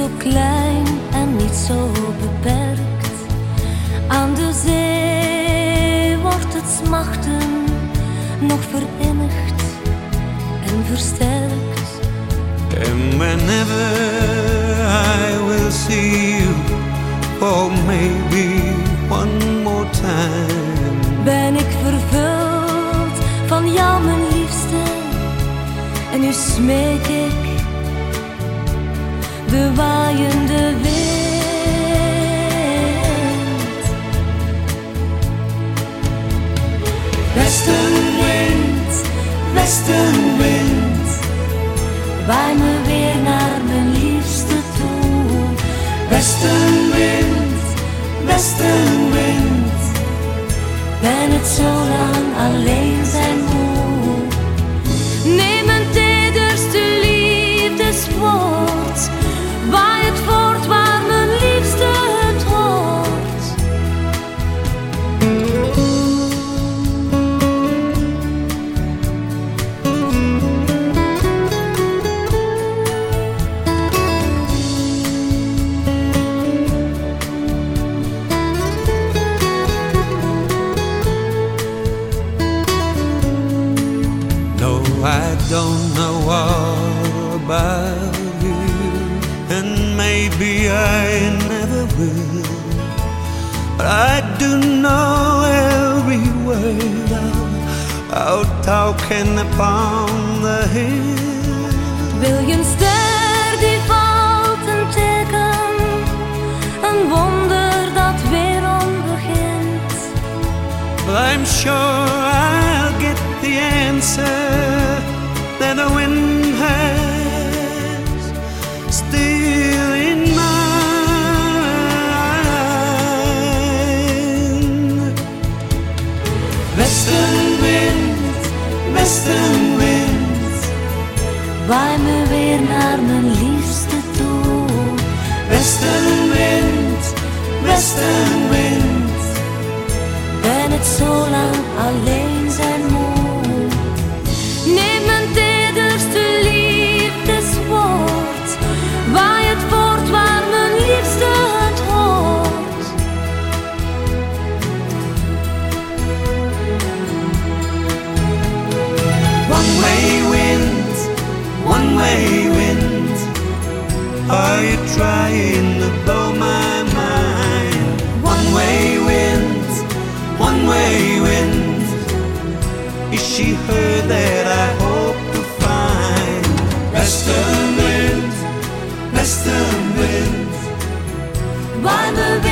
zo klein en niet zo beperkt. Aan de zee wordt het smachten nog verenigd en versterkt. And whenever I will see you, oh maybe one more time, ben ik vervuld van jou, mijn liefste, en nu smeek ik de waaiende wind. Westenwind, westenwind, waai me weer naar mijn liefste toe. Westenwind, westenwind, ben het zo lang alleen don't know all about you, and maybe I never will. But I do know every word out, out talking upon the hill. Wil je een ster die valt, een teken, een wonder dat weer begint? Well, I'm sure I'll get the answer waai me weer naar mijn liefste toe. Westenwind, Are you trying to blow my mind? One way winds, one way winds. Is she her that I hope to find? Western winds, western winds. Why the